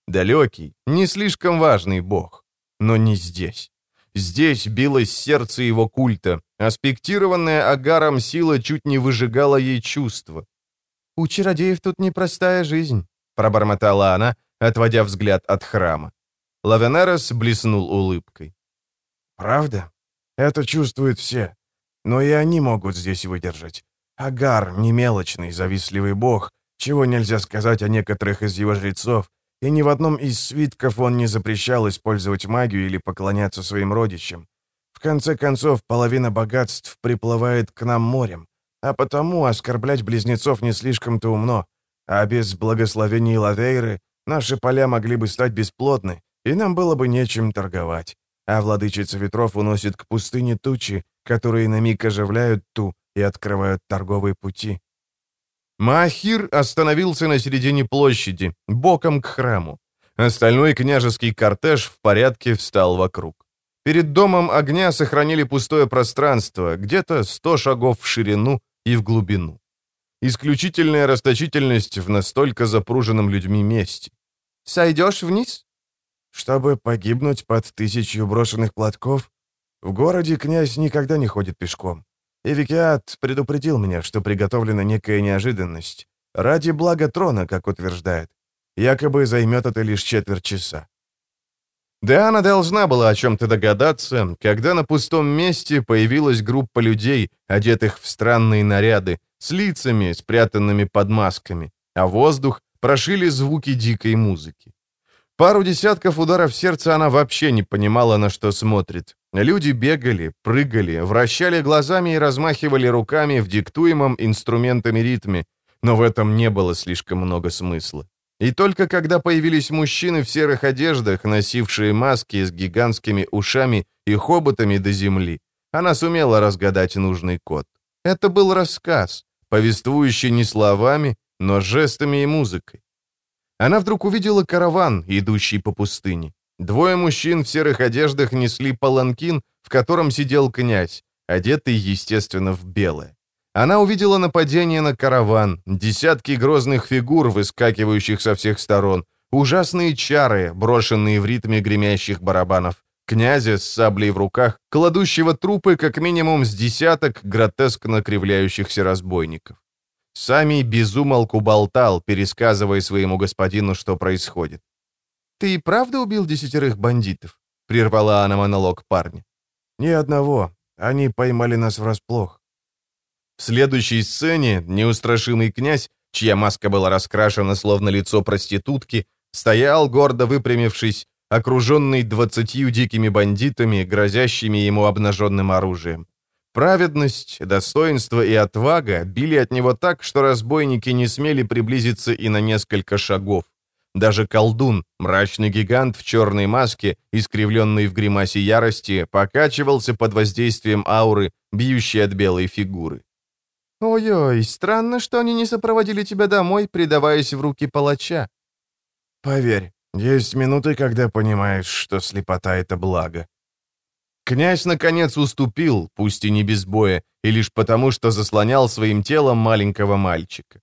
Далекий, не слишком важный бог. Но не здесь. Здесь билось сердце его культа, аспектированная агаром сила чуть не выжигала ей чувства. «У чародеев тут непростая жизнь», — пробормотала она, отводя взгляд от храма. Лавенерос блеснул улыбкой. «Правда? Это чувствуют все. Но и они могут здесь выдержать. Агар — не мелочный, завистливый бог, чего нельзя сказать о некоторых из его жрецов, и ни в одном из свитков он не запрещал использовать магию или поклоняться своим родичам. В конце концов, половина богатств приплывает к нам морем, а потому оскорблять близнецов не слишком-то умно, а без благословений Лавейры наши поля могли бы стать бесплодны, и нам было бы нечем торговать. А владычица ветров уносит к пустыне тучи, которые на миг оживляют ту и открывают торговые пути. Маахир остановился на середине площади, боком к храму. Остальной княжеский кортеж в порядке встал вокруг. Перед домом огня сохранили пустое пространство, где-то сто шагов в ширину и в глубину. Исключительная расточительность в настолько запруженном людьми месте. «Сойдешь вниз?» «Чтобы погибнуть под тысячью брошенных платков? В городе князь никогда не ходит пешком. И Викиат предупредил меня, что приготовлена некая неожиданность. Ради блага трона, как утверждает. Якобы займет это лишь четверть часа. Диана должна была о чем-то догадаться, когда на пустом месте появилась группа людей, одетых в странные наряды, с лицами, спрятанными под масками, а воздух прошили звуки дикой музыки. Пару десятков ударов сердца она вообще не понимала, на что смотрит. Люди бегали, прыгали, вращали глазами и размахивали руками в диктуемом инструментами ритме, но в этом не было слишком много смысла. И только когда появились мужчины в серых одеждах, носившие маски с гигантскими ушами и хоботами до земли, она сумела разгадать нужный код. Это был рассказ, повествующий не словами, но жестами и музыкой. Она вдруг увидела караван, идущий по пустыне. Двое мужчин в серых одеждах несли паланкин, в котором сидел князь, одетый, естественно, в белое. Она увидела нападение на караван, десятки грозных фигур, выскакивающих со всех сторон, ужасные чары, брошенные в ритме гремящих барабанов, князя с саблей в руках, кладущего трупы как минимум с десяток гротескно кривляющихся разбойников. Сами безумолку болтал, пересказывая своему господину, что происходит. «Ты и правда убил десятерых бандитов?» — прервала она монолог парня. «Ни одного. Они поймали нас врасплох». В следующей сцене неустрашимый князь, чья маска была раскрашена словно лицо проститутки, стоял, гордо выпрямившись, окруженный двадцатью дикими бандитами, грозящими ему обнаженным оружием. Праведность, достоинство и отвага били от него так, что разбойники не смели приблизиться и на несколько шагов. Даже колдун, мрачный гигант в черной маске, искривленный в гримасе ярости, покачивался под воздействием ауры, бьющей от белой фигуры. «Ой-ой, странно, что они не сопроводили тебя домой, предаваясь в руки палача». «Поверь, есть минуты, когда понимаешь, что слепота — это благо». Князь, наконец, уступил, пусть и не без боя, и лишь потому, что заслонял своим телом маленького мальчика.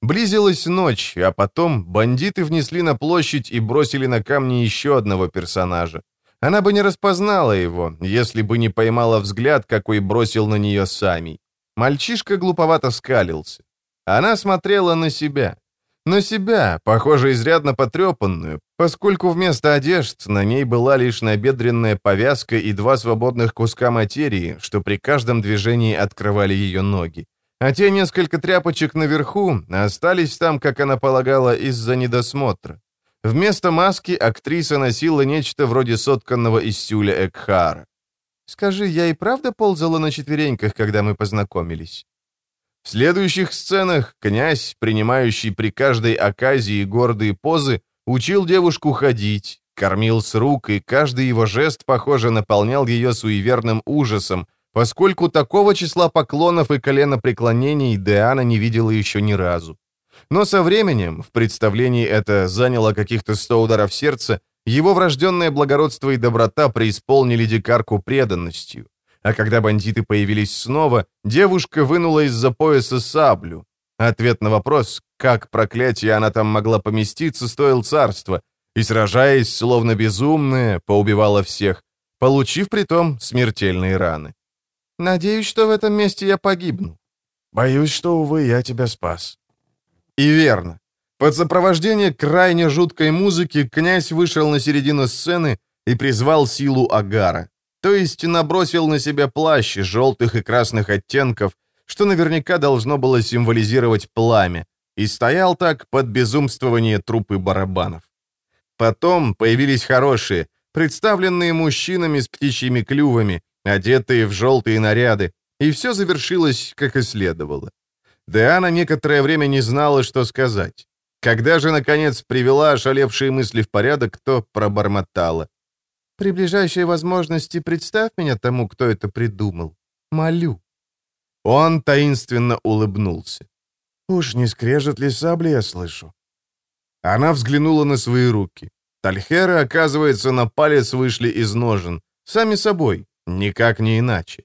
Близилась ночь, а потом бандиты внесли на площадь и бросили на камни еще одного персонажа. Она бы не распознала его, если бы не поймала взгляд, какой бросил на нее Самий. Мальчишка глуповато скалился. Она смотрела на себя. На себя, похоже, изрядно потрепанную, поскольку вместо одежд на ней была лишь набедренная повязка и два свободных куска материи, что при каждом движении открывали ее ноги а те несколько тряпочек наверху остались там, как она полагала, из-за недосмотра. Вместо маски актриса носила нечто вроде сотканного из тюля Экхара. «Скажи, я и правда ползала на четвереньках, когда мы познакомились?» В следующих сценах князь, принимающий при каждой оказии гордые позы, учил девушку ходить, кормил с рук, и каждый его жест, похоже, наполнял ее суеверным ужасом, поскольку такого числа поклонов и коленопреклонений Диана не видела еще ни разу. Но со временем, в представлении это заняло каких-то сто ударов сердца, его врожденное благородство и доброта преисполнили дикарку преданностью. А когда бандиты появились снова, девушка вынула из-за пояса саблю. Ответ на вопрос, как проклятие она там могла поместиться, стоил царства, и, сражаясь, словно безумная, поубивала всех, получив при том смертельные раны. Надеюсь, что в этом месте я погибну. Боюсь, что, увы, я тебя спас. И верно. Под сопровождение крайне жуткой музыки князь вышел на середину сцены и призвал силу Агара. то есть набросил на себя плащ желтых и красных оттенков, что наверняка должно было символизировать пламя, и стоял так под безумствование трупы барабанов. Потом появились хорошие, представленные мужчинами с птичьими клювами, одетые в желтые наряды, и все завершилось, как и следовало. Диана некоторое время не знала, что сказать. Когда же, наконец, привела ошалевшие мысли в порядок, то пробормотала. «При ближайшей возможности представь меня тому, кто это придумал. Молю». Он таинственно улыбнулся. «Уж не скрежет ли сабли, я слышу?» Она взглянула на свои руки. Тальхеры, оказывается, на палец вышли из ножен. Сами собой, никак не иначе.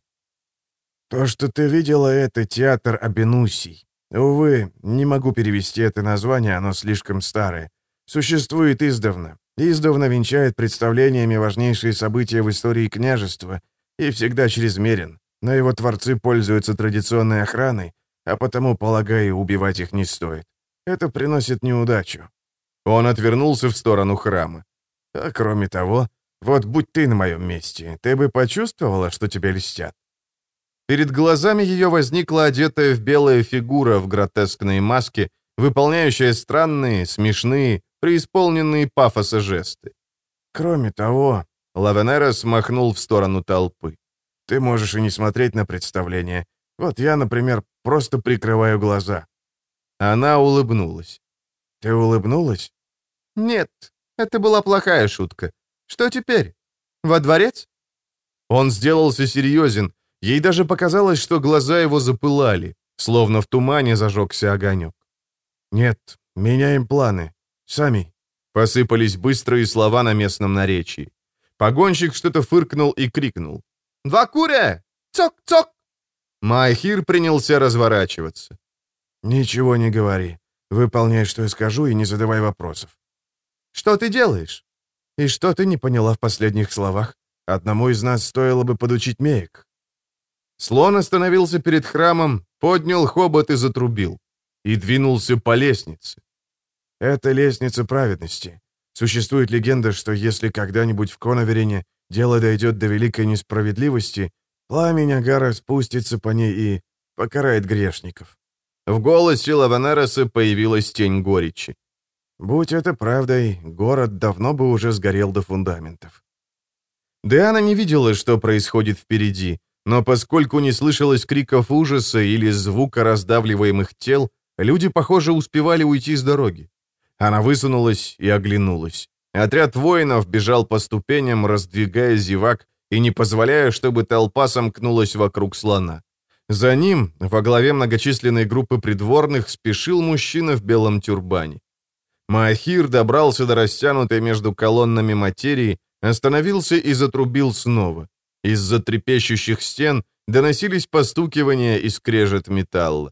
«То, что ты видела, это театр Абенусий. Увы, не могу перевести это название, оно слишком старое. Существует издавна. Издавна венчает представлениями важнейшие события в истории княжества и всегда чрезмерен. Но его творцы пользуются традиционной охраной, а потому, полагаю, убивать их не стоит. Это приносит неудачу. Он отвернулся в сторону храма. А кроме того, вот будь ты на моем месте, ты бы почувствовала, что тебе льстят. Перед глазами ее возникла одетая в белая фигура в гротескной маске, выполняющая странные, смешные, преисполненные пафоса жесты. Кроме того, Лавенера смахнул в сторону толпы. Ты можешь и не смотреть на представление. Вот я, например, просто прикрываю глаза. Она улыбнулась. Ты улыбнулась? Нет, это была плохая шутка. Что теперь? Во дворец? Он сделался серьезен. Ей даже показалось, что глаза его запылали, словно в тумане зажегся огонек. «Нет, меняем планы. Сами». Посыпались быстрые слова на местном наречии. Погонщик что-то фыркнул и крикнул. «Два куря! Цок-цок!» Майхир принялся разворачиваться. «Ничего не говори. Выполняй, что я скажу, и не задавай вопросов». «Что ты делаешь?» «И что ты не поняла в последних словах? Одному из нас стоило бы подучить меек». Слон остановился перед храмом, поднял хобот и затрубил. И двинулся по лестнице. «Это лестница праведности. Существует легенда, что если когда-нибудь в Коноверине дело дойдет до великой несправедливости, пламень Агара спустится по ней и покарает грешников». В голосе Лаванереса появилась тень горечи. «Будь это правдой, город давно бы уже сгорел до фундаментов». Диана не видела, что происходит впереди, но поскольку не слышалось криков ужаса или звука раздавливаемых тел, люди, похоже, успевали уйти с дороги. Она высунулась и оглянулась. Отряд воинов бежал по ступеням, раздвигая зевак и не позволяя, чтобы толпа сомкнулась вокруг слона. За ним, во главе многочисленной группы придворных, спешил мужчина в белом тюрбане. Маахир добрался до растянутой между колоннами материи, остановился и затрубил снова. Из-за трепещущих стен доносились постукивания и скрежет металла.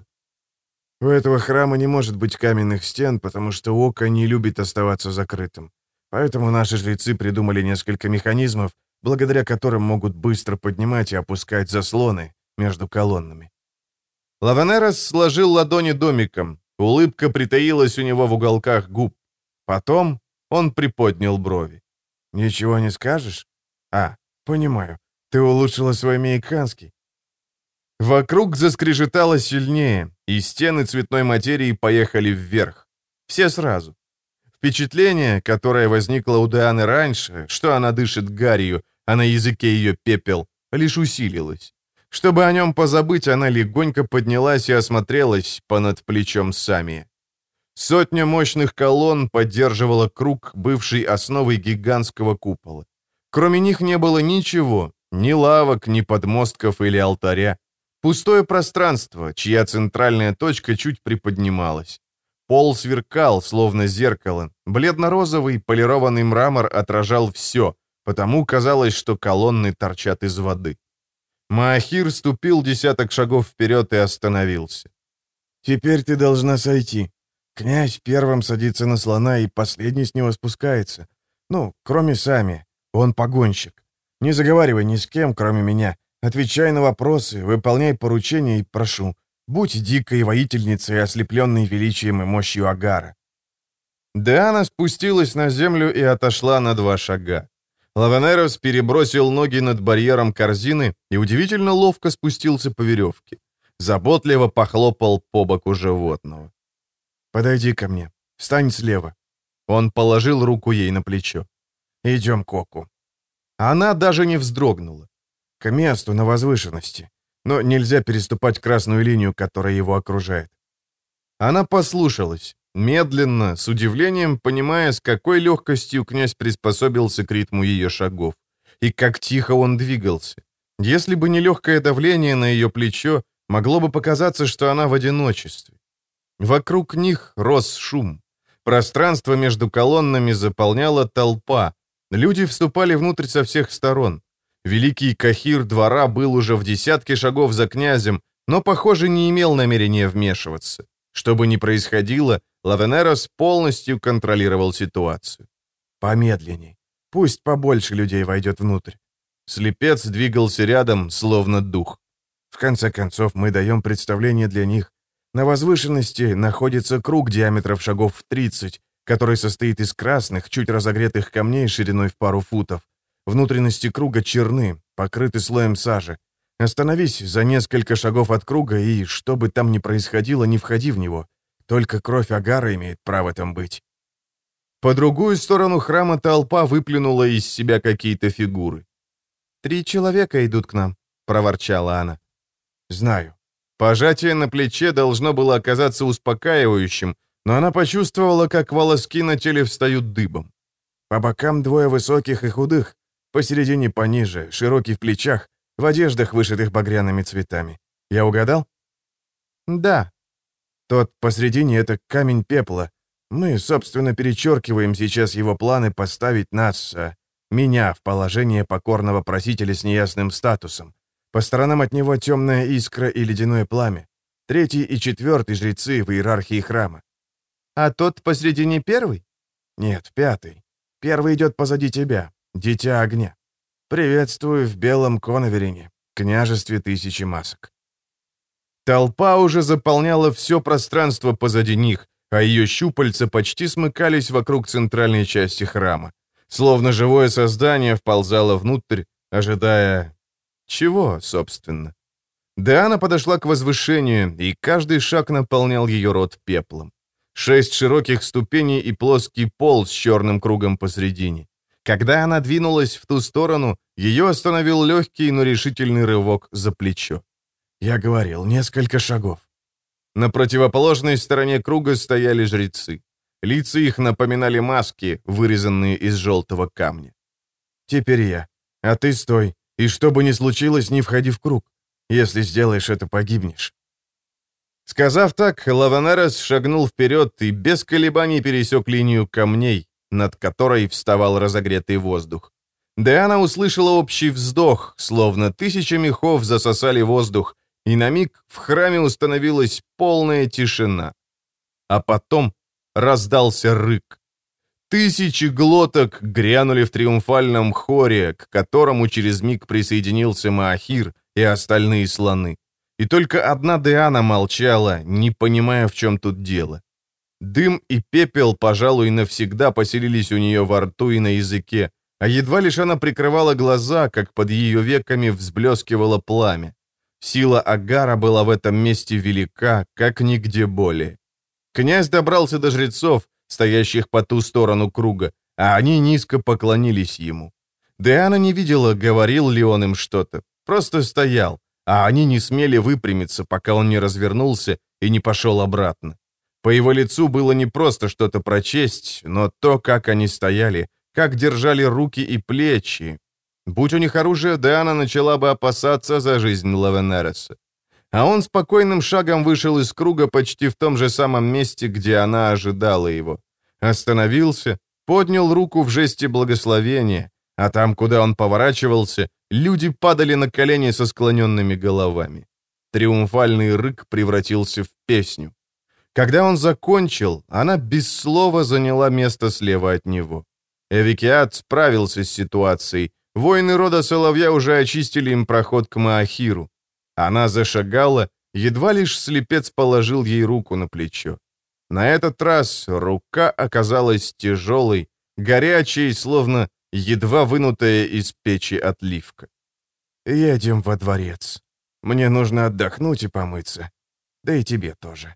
У этого храма не может быть каменных стен, потому что око не любит оставаться закрытым. Поэтому наши жрецы придумали несколько механизмов, благодаря которым могут быстро поднимать и опускать заслоны между колоннами. Лаванерос сложил ладони домиком. Улыбка притаилась у него в уголках губ. Потом он приподнял брови. «Ничего не скажешь? А, понимаю. Ты улучшила свой мейканский. Вокруг заскрежетало сильнее, и стены цветной материи поехали вверх. Все сразу. Впечатление, которое возникло у Дианы раньше, что она дышит гарью, а на языке ее пепел, лишь усилилось. Чтобы о нем позабыть, она легонько поднялась и осмотрелась понад плечом Сами. Сотня мощных колонн поддерживала круг, бывший основой гигантского купола. Кроме них не было ничего, ни лавок, ни подмостков или алтаря. Пустое пространство, чья центральная точка чуть приподнималась. Пол сверкал, словно зеркало. Бледно-розовый полированный мрамор отражал все, потому казалось, что колонны торчат из воды. Маахир ступил десяток шагов вперед и остановился. «Теперь ты должна сойти. Князь первым садится на слона, и последний с него спускается. Ну, кроме сами. Он погонщик. Не заговаривай ни с кем, кроме меня. Отвечай на вопросы, выполняй поручения и прошу. Будь дикой воительницей, ослепленной величием и мощью Агара». Диана спустилась на землю и отошла на два шага. Лаванерос перебросил ноги над барьером корзины и удивительно ловко спустился по веревке. Заботливо похлопал по боку животного. «Подойди ко мне. Встань слева». Он положил руку ей на плечо. «Идем, Коку». Она даже не вздрогнула. «К месту на возвышенности. Но нельзя переступать красную линию, которая его окружает». Она послушалась, медленно, с удивлением понимая, с какой легкостью князь приспособился к ритму ее шагов, и как тихо он двигался. Если бы не легкое давление на ее плечо, могло бы показаться, что она в одиночестве. Вокруг них рос шум. Пространство между колоннами заполняла толпа. Люди вступали внутрь со всех сторон. Великий Кахир двора был уже в десятке шагов за князем, но, похоже, не имел намерения вмешиваться. Что бы ни происходило, Лавенерос полностью контролировал ситуацию. «Помедленней. Пусть побольше людей войдет внутрь». Слепец двигался рядом, словно дух. В конце концов, мы даем представление для них. На возвышенности находится круг диаметров шагов в 30, который состоит из красных, чуть разогретых камней шириной в пару футов. Внутренности круга черны, покрыты слоем сажи. Остановись за несколько шагов от круга, и, что бы там ни происходило, не входи в него. Только кровь Агара имеет право там быть. По другую сторону храма толпа выплюнула из себя какие-то фигуры. «Три человека идут к нам», — проворчала она. «Знаю». Пожатие на плече должно было оказаться успокаивающим, но она почувствовала, как волоски на теле встают дыбом. По бокам двое высоких и худых, посередине пониже, широкий в плечах, в одеждах, вышитых багряными цветами. Я угадал? Да. Тот посредине — это камень пепла. Мы, собственно, перечеркиваем сейчас его планы поставить нас, а, меня, в положение покорного просителя с неясным статусом. По сторонам от него темная искра и ледяное пламя. Третий и четвертый жрецы в иерархии храма. А тот посредине первый? Нет, пятый. Первый идет позади тебя, дитя огня. Приветствую в белом коноверине, княжестве тысячи масок. Толпа уже заполняла все пространство позади них, а ее щупальца почти смыкались вокруг центральной части храма. Словно живое создание вползало внутрь, ожидая... Чего, собственно? Диана подошла к возвышению, и каждый шаг наполнял ее рот пеплом. Шесть широких ступеней и плоский пол с черным кругом посредине. Когда она двинулась в ту сторону, ее остановил легкий, но решительный рывок за плечо. Я говорил, несколько шагов. На противоположной стороне круга стояли жрецы. Лица их напоминали маски, вырезанные из желтого камня. «Теперь я. А ты стой. И что бы ни случилось, не входи в круг. Если сделаешь это, погибнешь». Сказав так, Лаванерос шагнул вперед и без колебаний пересек линию камней, над которой вставал разогретый воздух. Диана услышала общий вздох, словно тысячи мехов засосали воздух, и на миг в храме установилась полная тишина. А потом раздался рык. Тысячи глоток грянули в триумфальном хоре, к которому через миг присоединился Маахир и остальные слоны. И только одна Диана молчала, не понимая, в чем тут дело. Дым и пепел, пожалуй, навсегда поселились у нее во рту и на языке, а едва лишь она прикрывала глаза, как под ее веками взблескивало пламя. Сила Агара была в этом месте велика, как нигде более. Князь добрался до жрецов, стоящих по ту сторону круга, а они низко поклонились ему. Диана не видела, говорил ли он им что-то, просто стоял, а они не смели выпрямиться, пока он не развернулся и не пошел обратно. По его лицу было не просто что-то прочесть, но то, как они стояли, как держали руки и плечи. Будь у них оружие, Диана начала бы опасаться за жизнь Лавенереса. А он спокойным шагом вышел из круга почти в том же самом месте, где она ожидала его. Остановился, поднял руку в жесте благословения, а там, куда он поворачивался, люди падали на колени со склоненными головами. Триумфальный рык превратился в песню. Когда он закончил, она без слова заняла место слева от него. Эвикиат справился с ситуацией. Воины рода Соловья уже очистили им проход к Маахиру. Она зашагала, едва лишь слепец положил ей руку на плечо. На этот раз рука оказалась тяжелой, горячей, словно едва вынутая из печи отливка. «Едем во дворец. Мне нужно отдохнуть и помыться. Да и тебе тоже».